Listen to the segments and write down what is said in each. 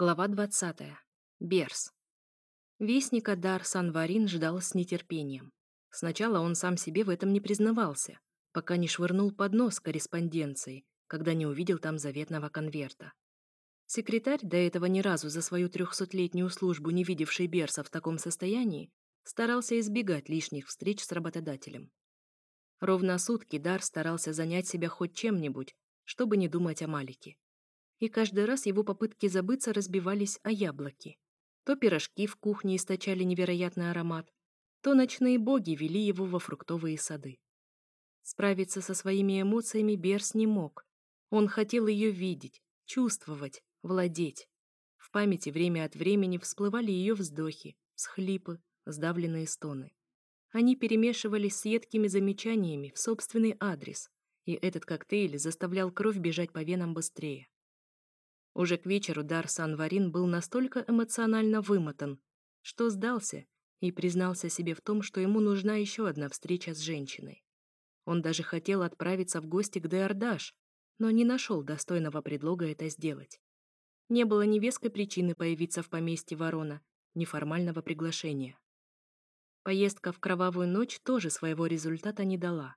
Глава 20. Берс. Вестника Дар Санварин ждал с нетерпением. Сначала он сам себе в этом не признавался, пока не швырнул под нос корреспонденции, когда не увидел там заветного конверта. Секретарь, до этого ни разу за свою трехсотлетнюю службу не видевший Берса в таком состоянии, старался избегать лишних встреч с работодателем. Ровно сутки Дар старался занять себя хоть чем-нибудь, чтобы не думать о Малике и каждый раз его попытки забыться разбивались о яблоки. То пирожки в кухне источали невероятный аромат, то ночные боги вели его во фруктовые сады. Справиться со своими эмоциями Берс не мог. Он хотел ее видеть, чувствовать, владеть. В памяти время от времени всплывали ее вздохи, схлипы, сдавленные стоны. Они перемешивались с едкими замечаниями в собственный адрес, и этот коктейль заставлял кровь бежать по венам быстрее. Уже к вечеру Дар Санварин был настолько эмоционально вымотан, что сдался и признался себе в том, что ему нужна еще одна встреча с женщиной. Он даже хотел отправиться в гости к Деордаш, но не нашел достойного предлога это сделать. Не было ни веской причины появиться в поместье Ворона, ни формального приглашения. Поездка в Кровавую ночь тоже своего результата не дала.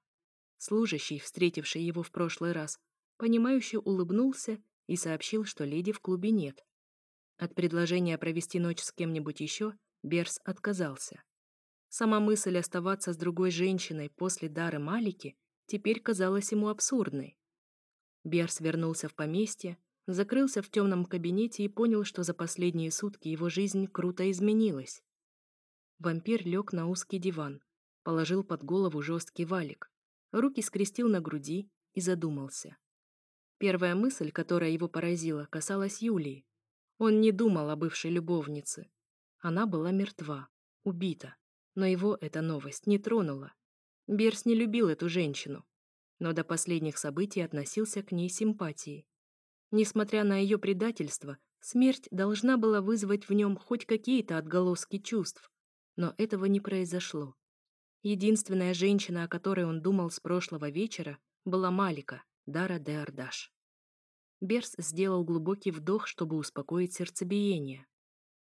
Служащий, встретивший его в прошлый раз, понимающе улыбнулся и сообщил, что леди в клубе нет. От предложения провести ночь с кем-нибудь еще Берс отказался. Сама мысль оставаться с другой женщиной после дары Малики теперь казалась ему абсурдной. Берс вернулся в поместье, закрылся в темном кабинете и понял, что за последние сутки его жизнь круто изменилась. Вампир лег на узкий диван, положил под голову жесткий валик, руки скрестил на груди и задумался. Первая мысль, которая его поразила, касалась Юлии. Он не думал о бывшей любовнице. Она была мертва, убита. Но его эта новость не тронула. Берс не любил эту женщину, но до последних событий относился к ней симпатией. Несмотря на ее предательство, смерть должна была вызвать в нем хоть какие-то отголоски чувств, но этого не произошло. Единственная женщина, о которой он думал с прошлого вечера, была Малика, Дара де Ардаш. Берс сделал глубокий вдох, чтобы успокоить сердцебиение.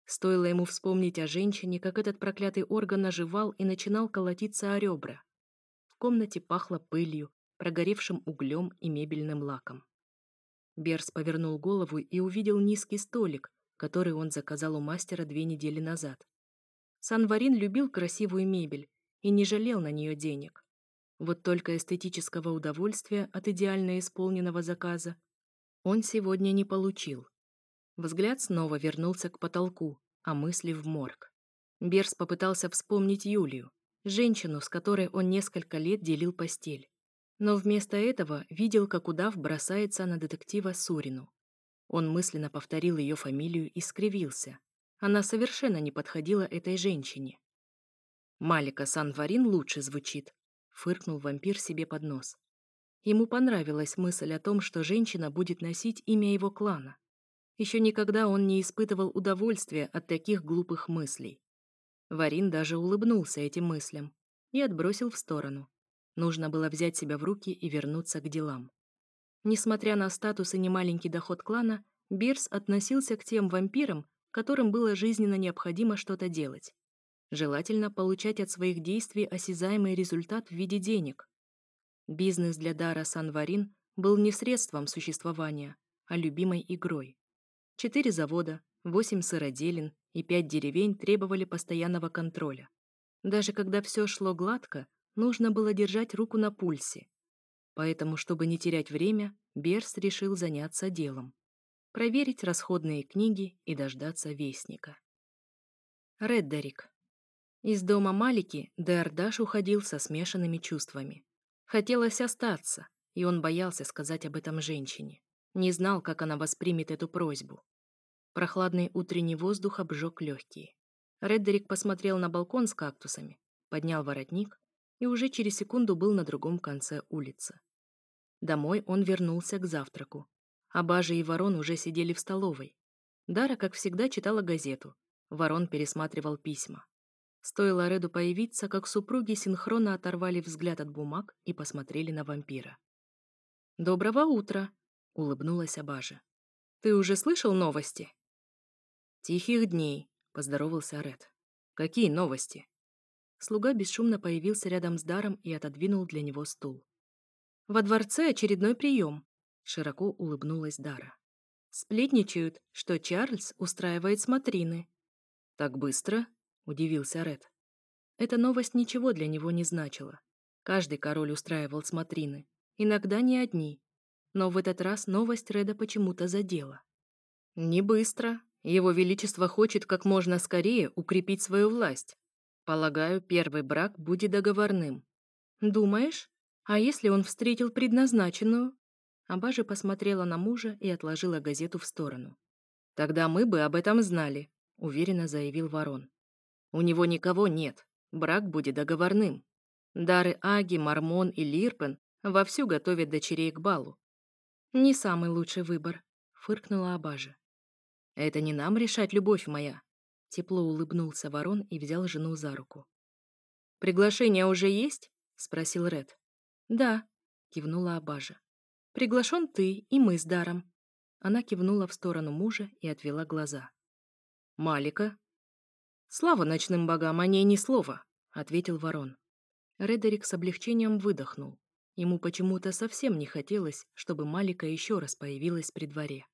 Стоило ему вспомнить о женщине, как этот проклятый орган оживал и начинал колотиться о ребра. В комнате пахло пылью, прогоревшим углем и мебельным лаком. Берс повернул голову и увидел низкий столик, который он заказал у мастера две недели назад. Санварин любил красивую мебель и не жалел на нее денег. Вот только эстетического удовольствия от идеально исполненного заказа он сегодня не получил. Взгляд снова вернулся к потолку, а мысли в морг. Берс попытался вспомнить Юлию, женщину, с которой он несколько лет делил постель. Но вместо этого видел, как удав бросается на детектива Сурину. Он мысленно повторил ее фамилию и скривился. Она совершенно не подходила этой женщине. «Малика Санварин лучше звучит», фыркнул вампир себе под нос. Ему понравилась мысль о том, что женщина будет носить имя его клана. Еще никогда он не испытывал удовольствия от таких глупых мыслей. Варин даже улыбнулся этим мыслям и отбросил в сторону. Нужно было взять себя в руки и вернуться к делам. Несмотря на статус и немаленький доход клана, Бирс относился к тем вампирам, которым было жизненно необходимо что-то делать. Желательно получать от своих действий осязаемый результат в виде денег. Бизнес для Дара Санварин был не средством существования, а любимой игрой. Четыре завода, восемь сыроделин и пять деревень требовали постоянного контроля. Даже когда все шло гладко, нужно было держать руку на пульсе. Поэтому, чтобы не терять время, Берс решил заняться делом. Проверить расходные книги и дождаться вестника. Реддерик. Из дома Малики Деордаш уходил со смешанными чувствами. Хотелось остаться, и он боялся сказать об этом женщине. Не знал, как она воспримет эту просьбу. Прохладный утренний воздух обжег легкие. Реддерик посмотрел на балкон с кактусами, поднял воротник и уже через секунду был на другом конце улицы. Домой он вернулся к завтраку. Абажи и Ворон уже сидели в столовой. Дара, как всегда, читала газету. Ворон пересматривал письма. Стоило Реду появиться, как супруги синхронно оторвали взгляд от бумаг и посмотрели на вампира. «Доброго утра!» — улыбнулась Абажа. «Ты уже слышал новости?» «Тихих дней», — поздоровался Ред. «Какие новости?» Слуга бесшумно появился рядом с Даром и отодвинул для него стул. «Во дворце очередной прием», — широко улыбнулась Дара. «Сплетничают, что Чарльз устраивает смотрины». «Так быстро?» — удивился Ред. Эта новость ничего для него не значила. Каждый король устраивал смотрины, иногда не одни. Но в этот раз новость Реда почему-то задела. «Не быстро. Его Величество хочет как можно скорее укрепить свою власть. Полагаю, первый брак будет договорным. Думаешь? А если он встретил предназначенную? Абажи посмотрела на мужа и отложила газету в сторону. Тогда мы бы об этом знали, уверенно заявил Ворон. У него никого нет. Брак будет договорным. Дары Аги, Мармон и Лирпен вовсю готовят дочерей к балу. Не самый лучший выбор, фыркнула Абажа. Это не нам решать, любовь моя. Тепло улыбнулся ворон и взял жену за руку. «Приглашение уже есть?» — спросил Ред. «Да», — кивнула Абажа. «Приглашен ты и мы с Даром». Она кивнула в сторону мужа и отвела глаза. «Малика?» «Слава ночным богам, о ней ни слова», — ответил ворон. Редерик с облегчением выдохнул. Ему почему-то совсем не хотелось, чтобы Малика еще раз появилась при дворе.